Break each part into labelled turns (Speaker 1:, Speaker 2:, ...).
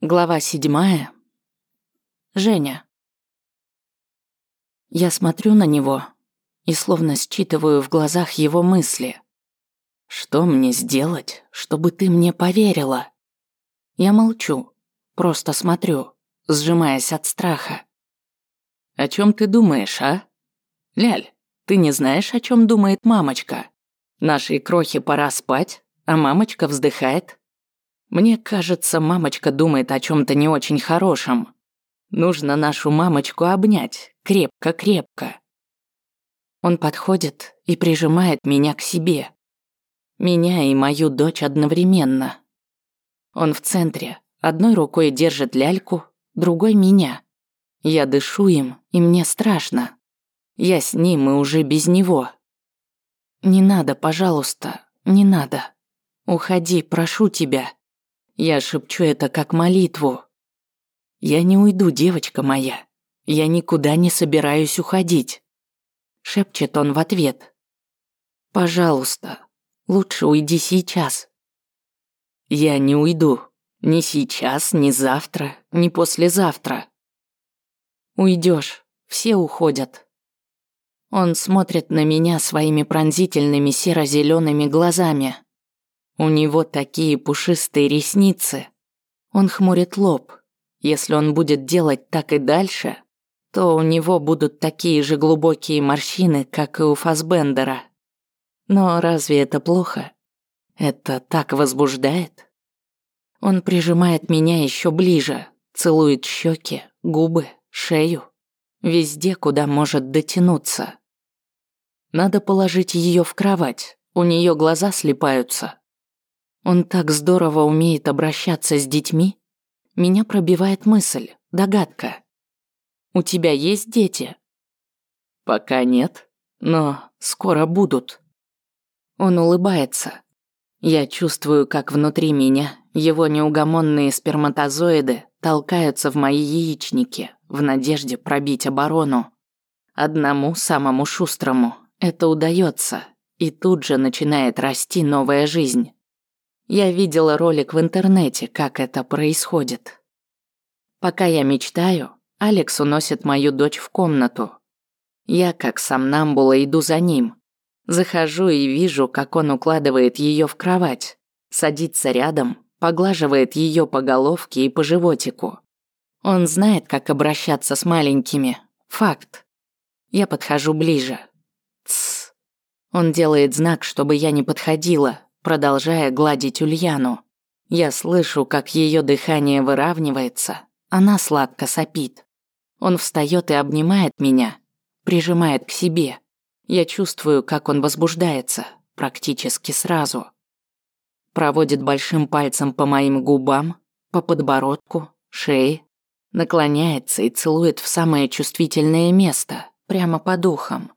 Speaker 1: Глава седьмая. Женя. Я смотрю на него и словно считываю в глазах его мысли. Что мне сделать, чтобы ты мне поверила? Я молчу, просто смотрю, сжимаясь от страха. О чем ты думаешь, а? Ляль, ты не знаешь, о чем думает мамочка? Нашей крохе пора спать, а мамочка вздыхает. Мне кажется, мамочка думает о чем то не очень хорошем. Нужно нашу мамочку обнять, крепко-крепко. Он подходит и прижимает меня к себе. Меня и мою дочь одновременно. Он в центре, одной рукой держит ляльку, другой меня. Я дышу им, и мне страшно. Я с ним и уже без него. Не надо, пожалуйста, не надо. Уходи, прошу тебя. Я шепчу это как молитву. Я не уйду, девочка моя. Я никуда не собираюсь уходить. Шепчет он в ответ. Пожалуйста, лучше уйди сейчас. Я не уйду. Ни сейчас, ни завтра, ни послезавтра. Уйдешь, все уходят. Он смотрит на меня своими пронзительными серо-зелеными глазами. У него такие пушистые ресницы. Он хмурит лоб. Если он будет делать так и дальше, то у него будут такие же глубокие морщины, как и у Фасбендера. Но разве это плохо? Это так возбуждает? Он прижимает меня еще ближе, целует щеки, губы, шею, везде, куда может дотянуться. Надо положить ее в кровать, у нее глаза слепаются. Он так здорово умеет обращаться с детьми. Меня пробивает мысль, догадка. У тебя есть дети? Пока нет, но скоро будут. Он улыбается. Я чувствую, как внутри меня его неугомонные сперматозоиды толкаются в мои яичники в надежде пробить оборону. Одному самому шустрому это удается, и тут же начинает расти новая жизнь. Я видела ролик в интернете, как это происходит. Пока я мечтаю, Алекс уносит мою дочь в комнату. Я, как сомнамбула, иду за ним. Захожу и вижу, как он укладывает ее в кровать, садится рядом, поглаживает ее по головке и по животику. Он знает, как обращаться с маленькими. Факт. Я подхожу ближе. Тсс. Он делает знак, чтобы я не подходила, продолжая гладить Ульяну. Я слышу, как ее дыхание выравнивается, она сладко сопит. Он встает и обнимает меня, прижимает к себе. Я чувствую, как он возбуждается, практически сразу. Проводит большим пальцем по моим губам, по подбородку, шее, наклоняется и целует в самое чувствительное место, прямо по духам.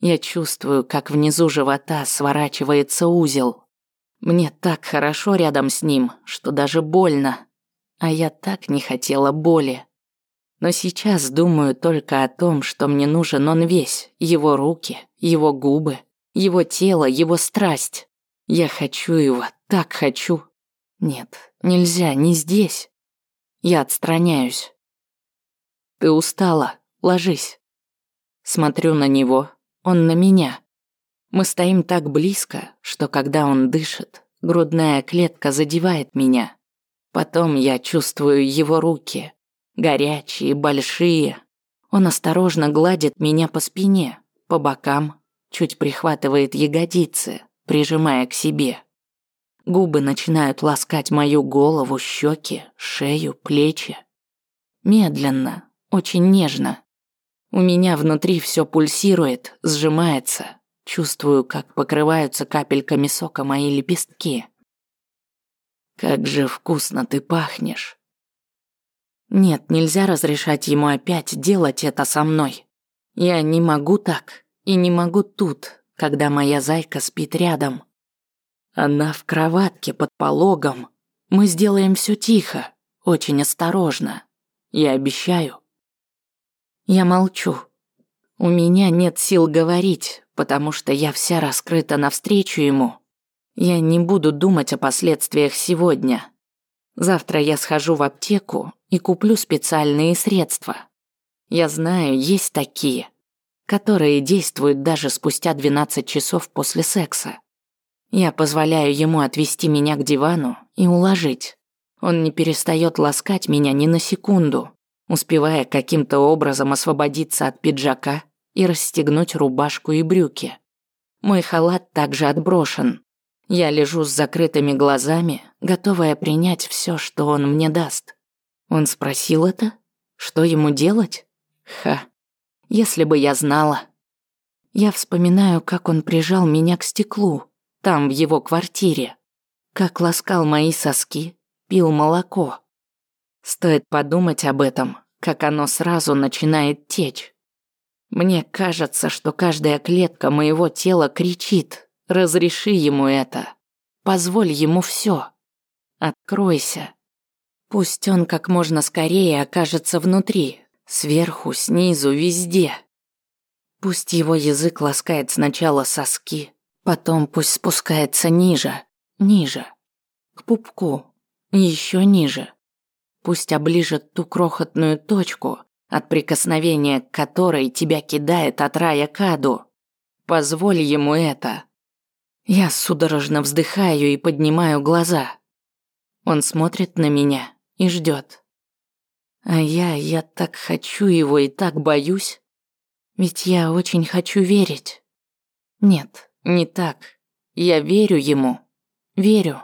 Speaker 1: Я чувствую, как внизу живота сворачивается узел, мне так хорошо рядом с ним, что даже больно. А я так не хотела боли. Но сейчас думаю только о том, что мне нужен он весь, его руки, его губы, его тело, его страсть. Я хочу его, так хочу. Нет, нельзя, не здесь. Я отстраняюсь. Ты устала, ложись. Смотрю на него, он на меня. Мы стоим так близко, что когда он дышит, грудная клетка задевает меня. Потом я чувствую его руки, горячие, большие. Он осторожно гладит меня по спине, по бокам, чуть прихватывает ягодицы, прижимая к себе. Губы начинают ласкать мою голову, щеки, шею, плечи. Медленно, очень нежно. У меня внутри все пульсирует, сжимается, Чувствую, как покрываются капельками сока мои лепестки. Как же вкусно ты пахнешь. Нет, нельзя разрешать ему опять делать это со мной. Я не могу так и не могу тут, когда моя зайка спит рядом. Она в кроватке под пологом. Мы сделаем все тихо, очень осторожно. Я обещаю. Я молчу. У меня нет сил говорить, потому что я вся раскрыта навстречу ему. Я не буду думать о последствиях сегодня. Завтра я схожу в аптеку и куплю специальные средства. Я знаю, есть такие, которые действуют даже спустя 12 часов после секса. Я позволяю ему отвести меня к дивану и уложить. Он не перестает ласкать меня ни на секунду, успевая каким-то образом освободиться от пиджака и расстегнуть рубашку и брюки. Мой халат также отброшен. Я лежу с закрытыми глазами, готовая принять все, что он мне даст. Он спросил это? Что ему делать? Ха. Если бы я знала. Я вспоминаю, как он прижал меня к стеклу, там, в его квартире. Как ласкал мои соски, пил молоко. Стоит подумать об этом, как оно сразу начинает течь. Мне кажется, что каждая клетка моего тела кричит «Разреши ему это! Позволь ему все! Откройся!» Пусть он как можно скорее окажется внутри, сверху, снизу, везде. Пусть его язык ласкает сначала соски, Потом пусть спускается ниже, ниже, к пупку, еще ниже. Пусть оближет ту крохотную точку, от прикосновения к которой тебя кидает от рая к аду. Позволь ему это. Я судорожно вздыхаю и поднимаю глаза. Он смотрит на меня и ждет. А я, я так хочу его и так боюсь. Ведь я очень хочу верить. Нет, не так. Я верю ему. Верю.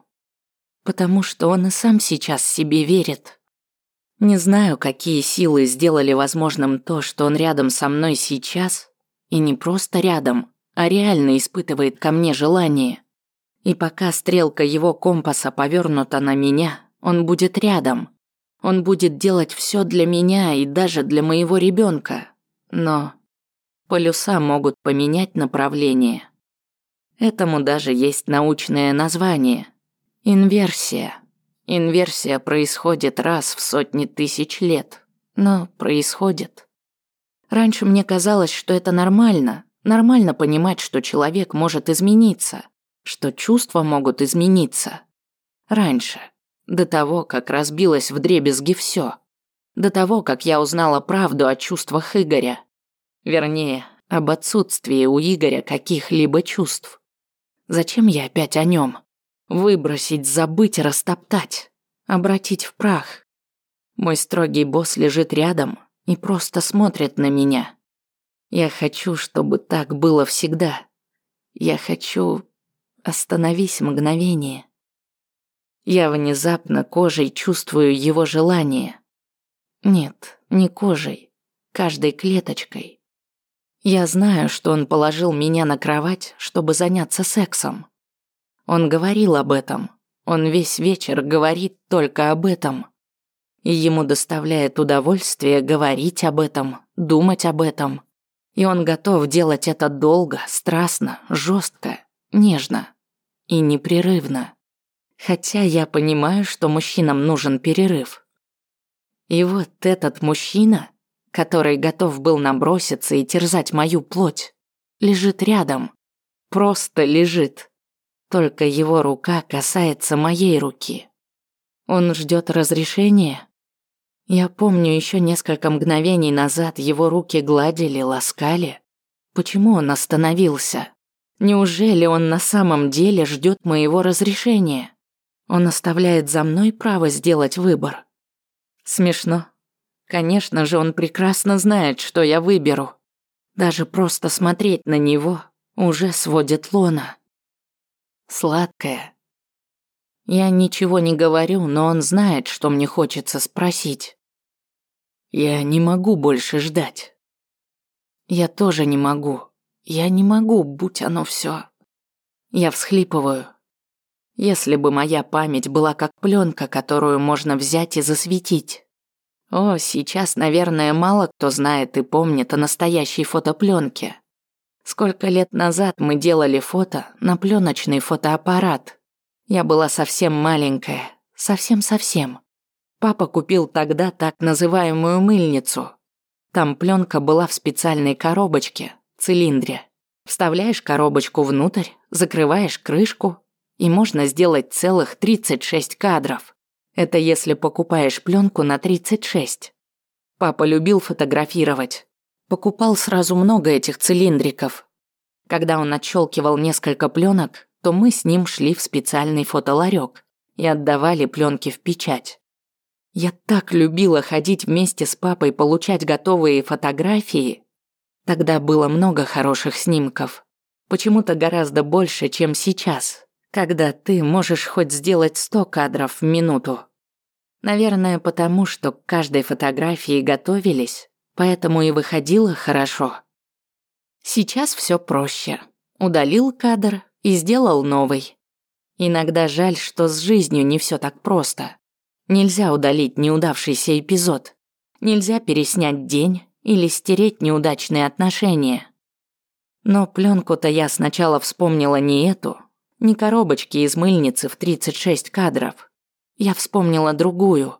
Speaker 1: Потому что он и сам сейчас себе верит. Не знаю, какие силы сделали возможным то, что он рядом со мной сейчас, и не просто рядом, а реально испытывает ко мне желание. И пока стрелка его компаса повернута на меня, он будет рядом. Он будет делать все для меня и даже для моего ребенка. Но полюса могут поменять направление. Этому даже есть научное название. Инверсия. Инверсия происходит раз в сотни тысяч лет, но происходит. Раньше мне казалось, что это нормально. Нормально понимать, что человек может измениться, что чувства могут измениться. Раньше, до того, как разбилось вдребезги все. До того, как я узнала правду о чувствах Игоря. Вернее, об отсутствии у Игоря каких-либо чувств. Зачем я опять о нем? Выбросить, забыть, растоптать, обратить в прах. Мой строгий босс лежит рядом и просто смотрит на меня. Я хочу, чтобы так было всегда. Я хочу... Остановись мгновение. Я внезапно кожей чувствую его желание. Нет, не кожей, каждой клеточкой. Я знаю, что он положил меня на кровать, чтобы заняться сексом. Он говорил об этом. Он весь вечер говорит только об этом. И ему доставляет удовольствие говорить об этом, думать об этом. И он готов делать это долго, страстно, жестко, нежно и непрерывно. Хотя я понимаю, что мужчинам нужен перерыв. И вот этот мужчина который готов был наброситься и терзать мою плоть, лежит рядом. Просто лежит. Только его рука касается моей руки. Он ждет разрешения. Я помню еще несколько мгновений назад его руки гладили, ласкали. Почему он остановился? Неужели он на самом деле ждет моего разрешения? Он оставляет за мной право сделать выбор. Смешно. Конечно же, он прекрасно знает, что я выберу. Даже просто смотреть на него уже сводит лона. Сладкое. Я ничего не говорю, но он знает, что мне хочется спросить. Я не могу больше ждать. Я тоже не могу. Я не могу, будь оно все. Я всхлипываю. Если бы моя память была как пленка, которую можно взять и засветить. О, сейчас, наверное, мало кто знает и помнит о настоящей фотопленке. Сколько лет назад мы делали фото на пленочный фотоаппарат. Я была совсем маленькая, совсем-совсем. Папа купил тогда так называемую мыльницу. Там пленка была в специальной коробочке, цилиндре. Вставляешь коробочку внутрь, закрываешь крышку, и можно сделать целых 36 кадров. Это если покупаешь пленку на 36. Папа любил фотографировать. Покупал сразу много этих цилиндриков. Когда он отщелкивал несколько пленок, то мы с ним шли в специальный фотоларек и отдавали пленки в печать. Я так любила ходить вместе с папой получать готовые фотографии. Тогда было много хороших снимков. Почему-то гораздо больше, чем сейчас, когда ты можешь хоть сделать сто кадров в минуту. Наверное, потому что к каждой фотографии готовились, поэтому и выходило хорошо. Сейчас все проще. Удалил кадр и сделал новый. Иногда жаль, что с жизнью не все так просто. Нельзя удалить неудавшийся эпизод. Нельзя переснять день или стереть неудачные отношения. Но пленку-то я сначала вспомнила не эту, не коробочки из мыльницы в 36 кадров. Я вспомнила другую.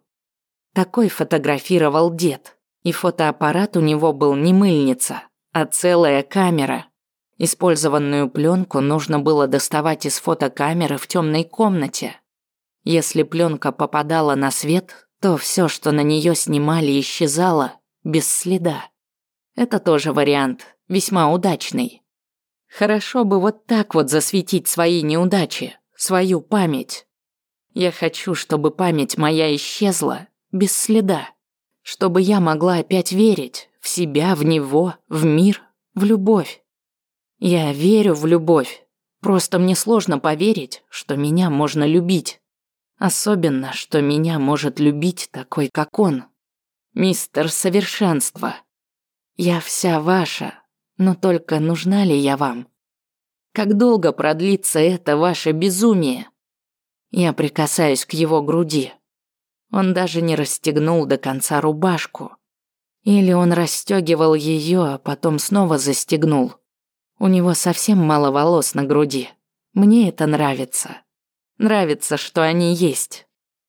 Speaker 1: Такой фотографировал дед, и фотоаппарат у него был не мыльница, а целая камера. Использованную пленку нужно было доставать из фотокамеры в темной комнате. Если пленка попадала на свет, то все, что на нее снимали, исчезало без следа. Это тоже вариант, весьма удачный. Хорошо бы вот так вот засветить свои неудачи, свою память. Я хочу, чтобы память моя исчезла без следа, чтобы я могла опять верить в себя, в него, в мир, в любовь. Я верю в любовь, просто мне сложно поверить, что меня можно любить. Особенно, что меня может любить такой, как он. Мистер Совершенство. Я вся ваша, но только нужна ли я вам? Как долго продлится это ваше безумие? Я прикасаюсь к его груди. Он даже не расстегнул до конца рубашку. Или он расстегивал ее, а потом снова застегнул. У него совсем мало волос на груди. Мне это нравится. Нравится, что они есть.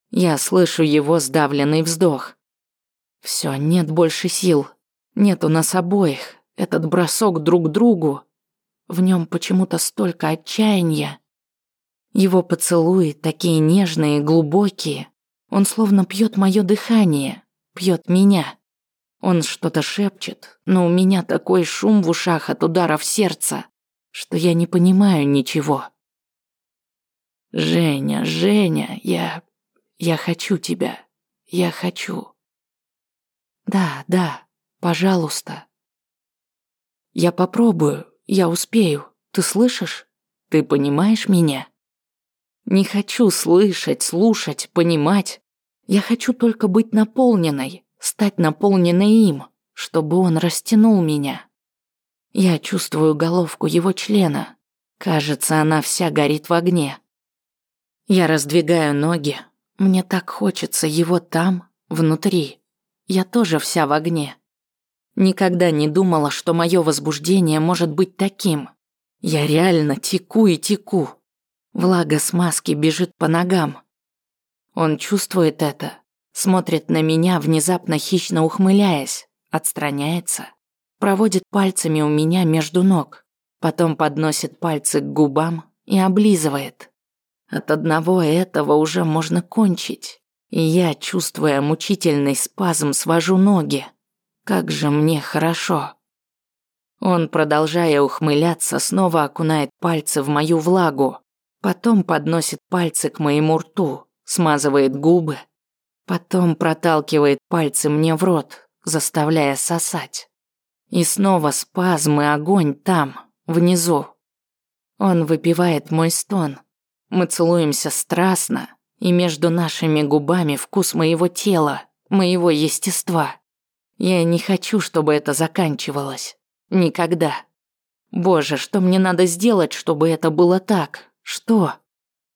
Speaker 1: Я слышу его сдавленный вздох. Все, нет больше сил. Нет у нас обоих этот бросок друг к другу. В нем почему-то столько отчаяния. Его поцелуи такие нежные, глубокие. Он словно пьет мое дыхание, пьет меня. Он что-то шепчет, но у меня такой шум в ушах от ударов сердца, что я не понимаю ничего. Женя, Женя, я... я хочу тебя. Я хочу. Да, да, пожалуйста. Я попробую, я успею. Ты слышишь? Ты понимаешь меня? Не хочу слышать, слушать, понимать. Я хочу только быть наполненной, стать наполненной им, чтобы он растянул меня. Я чувствую головку его члена. Кажется, она вся горит в огне. Я раздвигаю ноги. Мне так хочется его там, внутри. Я тоже вся в огне. Никогда не думала, что мое возбуждение может быть таким. Я реально теку и теку. Влага смазки бежит по ногам. Он чувствует это, смотрит на меня, внезапно хищно ухмыляясь, отстраняется, проводит пальцами у меня между ног, потом подносит пальцы к губам и облизывает. От одного этого уже можно кончить. И я, чувствуя мучительный спазм, свожу ноги. Как же мне хорошо. Он, продолжая ухмыляться, снова окунает пальцы в мою влагу, потом подносит пальцы к моему рту, смазывает губы, потом проталкивает пальцы мне в рот, заставляя сосать. И снова спазм и огонь там, внизу. Он выпивает мой стон. Мы целуемся страстно, и между нашими губами вкус моего тела, моего естества. Я не хочу, чтобы это заканчивалось. Никогда. Боже, что мне надо сделать, чтобы это было так? Что?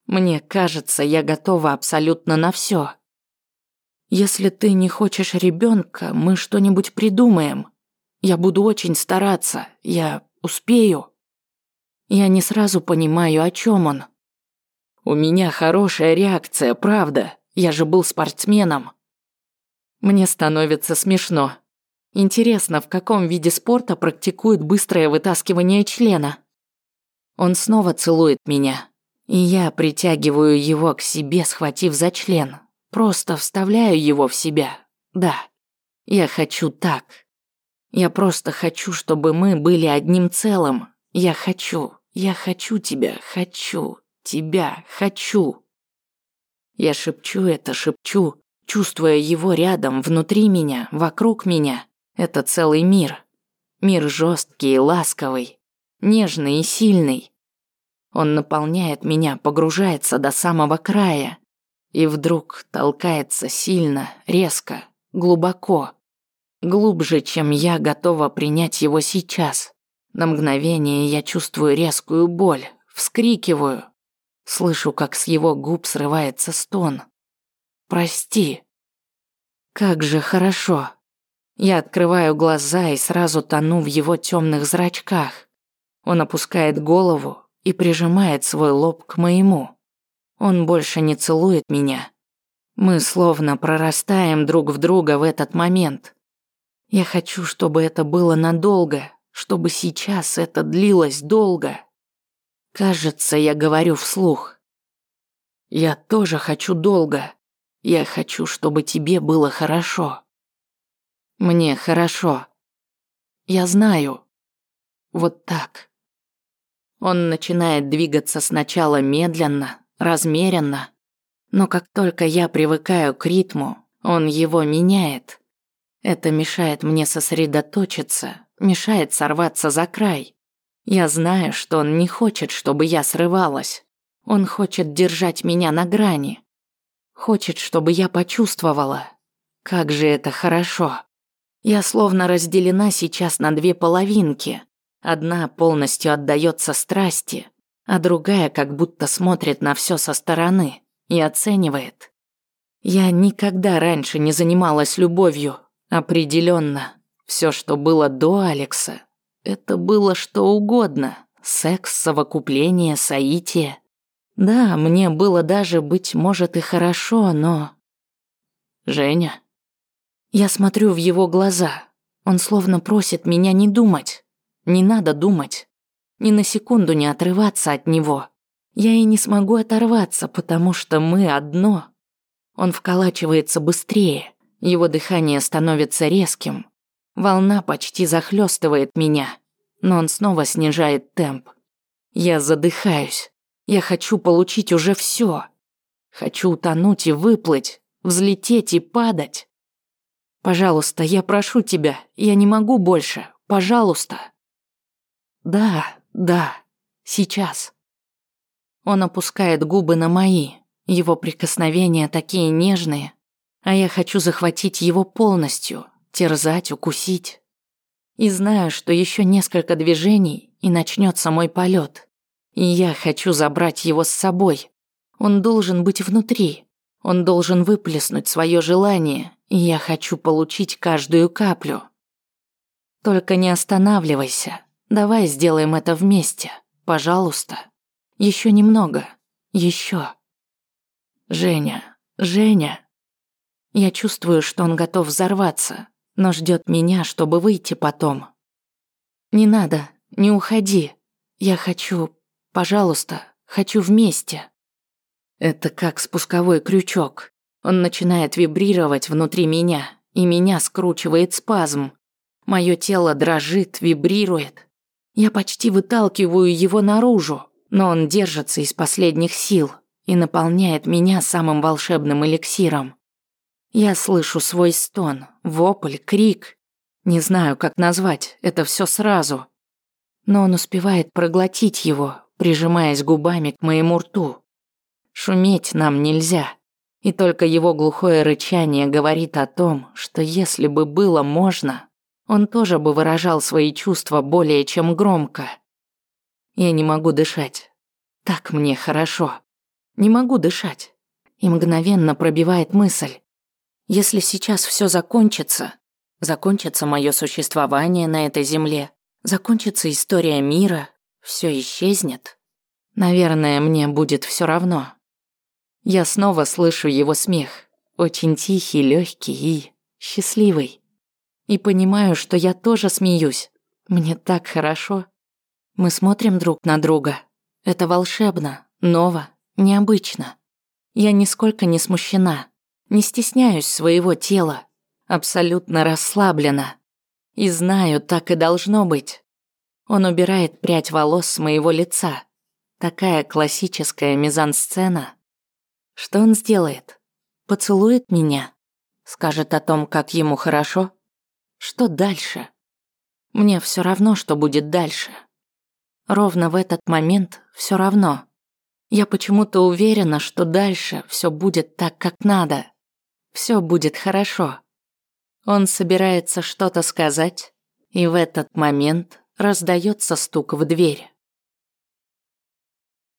Speaker 1: Мне кажется, я готова абсолютно на все. Если ты не хочешь ребенка, мы что-нибудь придумаем. Я буду очень стараться. Я успею. Я не сразу понимаю, о чем он. У меня хорошая реакция, правда. Я же был спортсменом. Мне становится смешно. Интересно, в каком виде спорта практикуют быстрое вытаскивание члена? Он снова целует меня, и я притягиваю его к себе, схватив за член, просто вставляю его в себя. Да, я хочу так. Я просто хочу, чтобы мы были одним целым. Я хочу, я хочу тебя, хочу, тебя, хочу. Я шепчу это, шепчу, чувствуя его рядом, внутри меня, вокруг меня. Это целый мир. Мир жесткий и ласковый, нежный и сильный. Он наполняет меня, погружается до самого края. И вдруг толкается сильно, резко, глубоко. Глубже, чем я готова принять его сейчас. На мгновение я чувствую резкую боль, вскрикиваю. Слышу, как с его губ срывается стон. «Прости». Как же хорошо. Я открываю глаза и сразу тону в его темных зрачках. Он опускает голову и прижимает свой лоб к моему. Он больше не целует меня. Мы словно прорастаем друг в друга в этот момент. Я хочу, чтобы это было надолго, чтобы сейчас это длилось долго. Кажется, я говорю вслух. Я тоже хочу долго. Я хочу, чтобы тебе было хорошо. Мне хорошо. Я знаю. Вот так. Он начинает двигаться сначала медленно, размеренно, но как только я привыкаю к ритму, он его меняет. Это мешает мне сосредоточиться, мешает сорваться за край. Я знаю, что он не хочет, чтобы я срывалась. Он хочет держать меня на грани. Хочет, чтобы я почувствовала. Как же это хорошо. Я словно разделена сейчас на две половинки. Одна полностью отдается страсти, а другая как будто смотрит на все со стороны и оценивает. Я никогда раньше не занималась любовью, Определенно, все, что было до Алекса, это было что угодно. Секс, совокупление, соитие. Да, мне было даже, быть может, и хорошо, но... Женя. Я смотрю в его глаза. Он словно просит меня не думать. Не надо думать. Ни на секунду не отрываться от него. Я и не смогу оторваться, потому что мы одно. Он вколачивается быстрее. Его дыхание становится резким. Волна почти захлестывает меня, но он снова снижает темп. Я задыхаюсь. Я хочу получить уже все. Хочу утонуть и выплыть, взлететь и падать. Пожалуйста, я прошу тебя, я не могу больше. Пожалуйста. Да, да, сейчас. Он опускает губы на мои. Его прикосновения такие нежные, а я хочу захватить его полностью, терзать, укусить. И знаю, что еще несколько движений, и начнется мой полет. И я хочу забрать его с собой. Он должен быть внутри. Он должен выплеснуть свое желание, и я хочу получить каждую каплю. Только не останавливайся. Давай сделаем это вместе. Пожалуйста. Еще немного. Еще. Женя, Женя. Я чувствую, что он готов взорваться, но ждет меня, чтобы выйти потом. Не надо, не уходи. Я хочу, пожалуйста, хочу вместе. Это как спусковой крючок. Он начинает вибрировать внутри меня, и меня скручивает спазм. Мое тело дрожит, вибрирует. Я почти выталкиваю его наружу, но он держится из последних сил и наполняет меня самым волшебным эликсиром. Я слышу свой стон, вопль, крик. Не знаю, как назвать, это все сразу. Но он успевает проглотить его, прижимаясь губами к моему рту. Шуметь нам нельзя. И только его глухое рычание говорит о том, что если бы было можно, он тоже бы выражал свои чувства более чем громко. Я не могу дышать. Так мне хорошо. Не могу дышать. И мгновенно пробивает мысль. Если сейчас все закончится, закончится мое существование на этой земле, закончится история мира, все исчезнет, наверное, мне будет все равно. Я снова слышу его смех, очень тихий, легкий и счастливый. И понимаю, что я тоже смеюсь. Мне так хорошо. Мы смотрим друг на друга. Это волшебно, ново, необычно. Я нисколько не смущена. Не стесняюсь своего тела. Абсолютно расслаблена. И знаю, так и должно быть. Он убирает прядь волос с моего лица. Такая классическая мизансцена. Что он сделает? Поцелует меня? Скажет о том, как ему хорошо? Что дальше? Мне все равно, что будет дальше. Ровно в этот момент все равно. Я почему-то уверена, что дальше все будет так, как надо. Все будет хорошо. Он собирается что-то сказать, и в этот момент раздается стук в дверь.